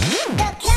Ladies